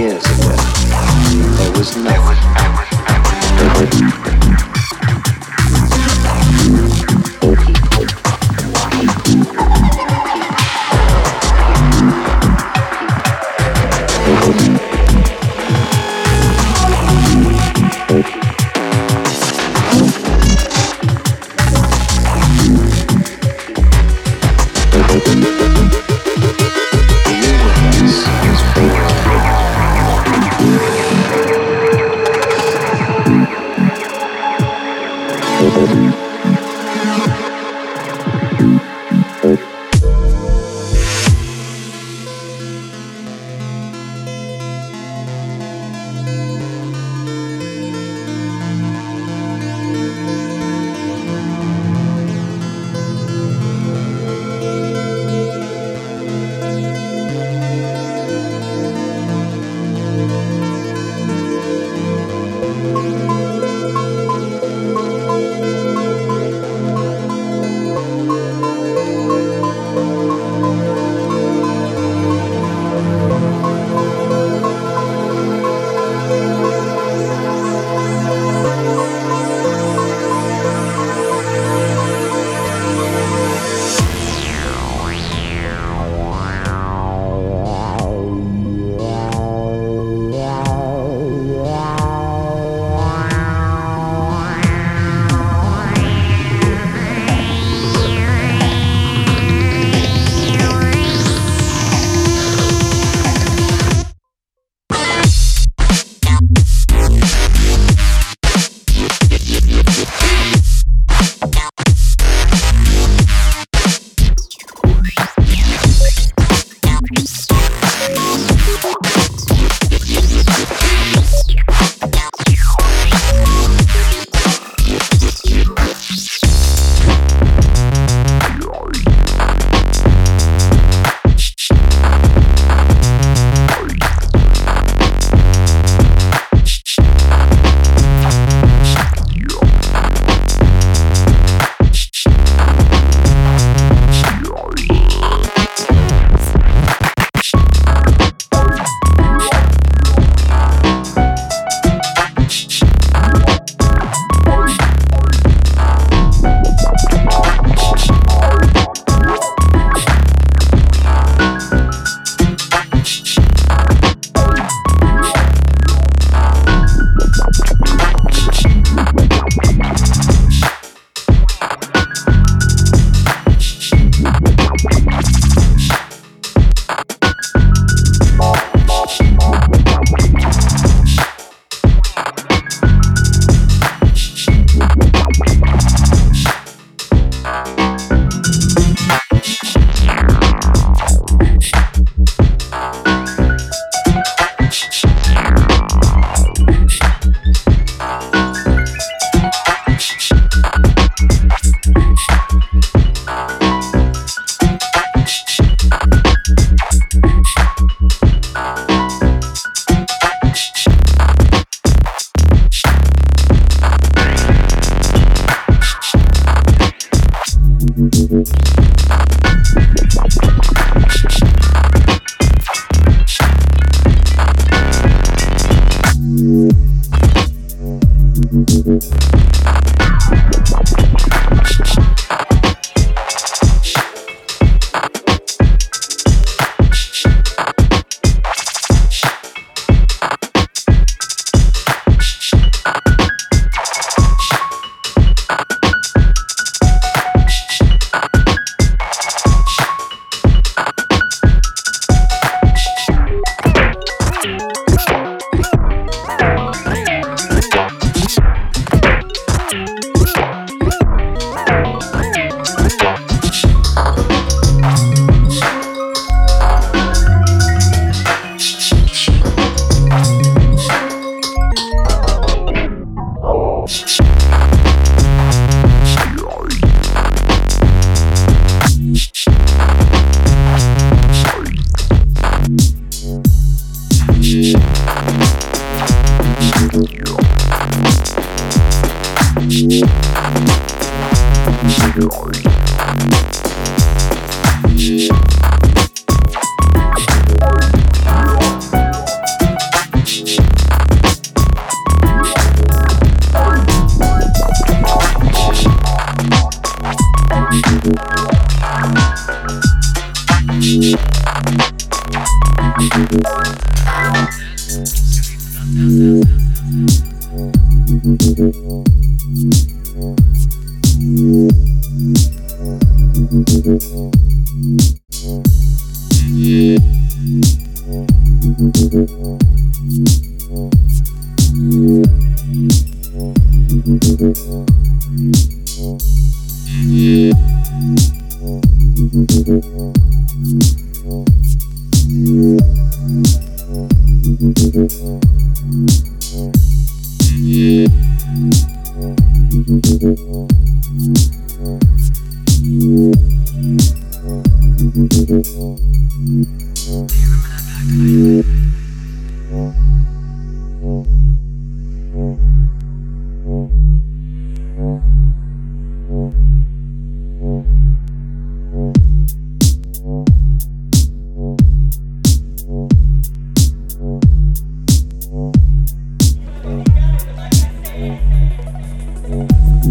years ago.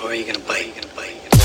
Or are you gonna bite? You gonna bite?